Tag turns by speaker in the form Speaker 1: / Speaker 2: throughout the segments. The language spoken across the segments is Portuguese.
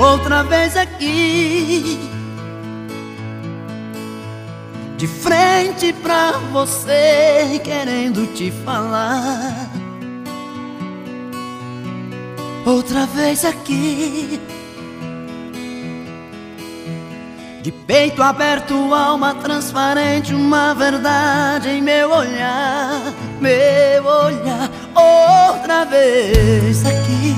Speaker 1: Outra vez aqui De frente pra você Querendo te falar Outra vez aqui De peito aberto, alma transparente Uma verdade em meu olhar Meu olhar Outra vez aqui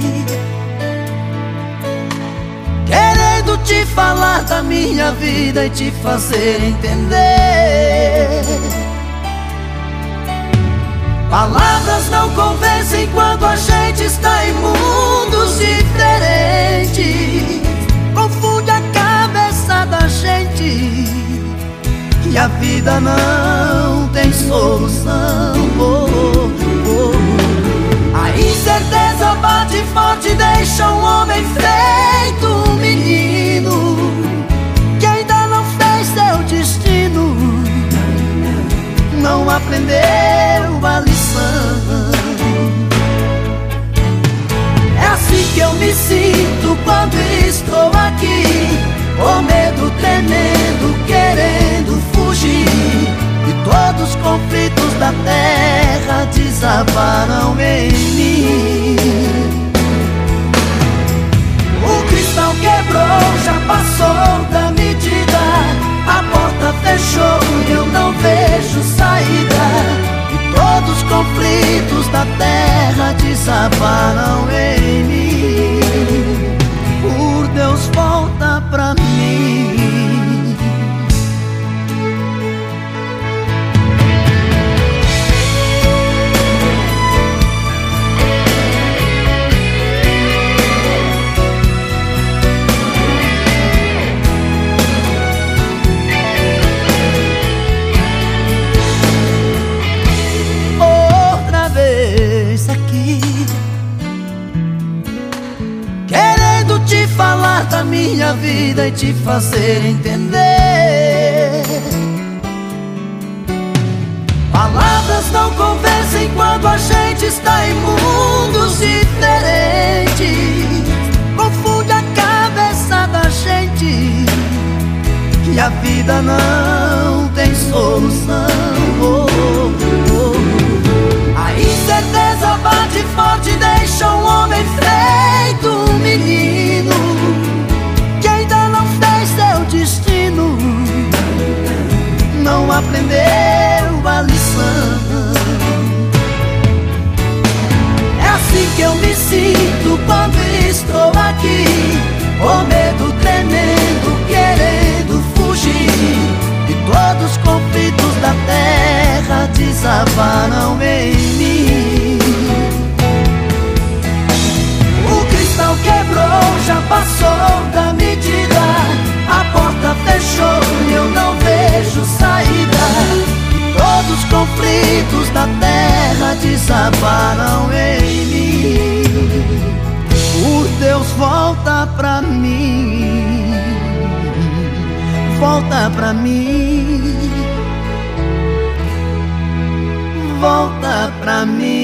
Speaker 1: Querendo te falar da minha vida e te fazer entender. Palavras não convencem quando a gente está em mundos diferentes. Confunde a cabeça da gente e a vida não tem solução. Desabaram em mim. O cristal quebrou, já passou da medida. A porta fechou e eu não vejo saída. E todos os conflitos da terra desabaram em mim. Falar da minha vida e te fazer entender. Palavras não convencem quando a gente está em mundos diferentes. Confunde a cabeça da gente E a vida não aprendeu a lição. É assim que eu me sinto quando estou aqui Com medo tremendo, querendo fugir E todos os conflitos da terra desabaram terra desabaram em mim Por Deus, volta pra mim Volta pra mim volta pra mim.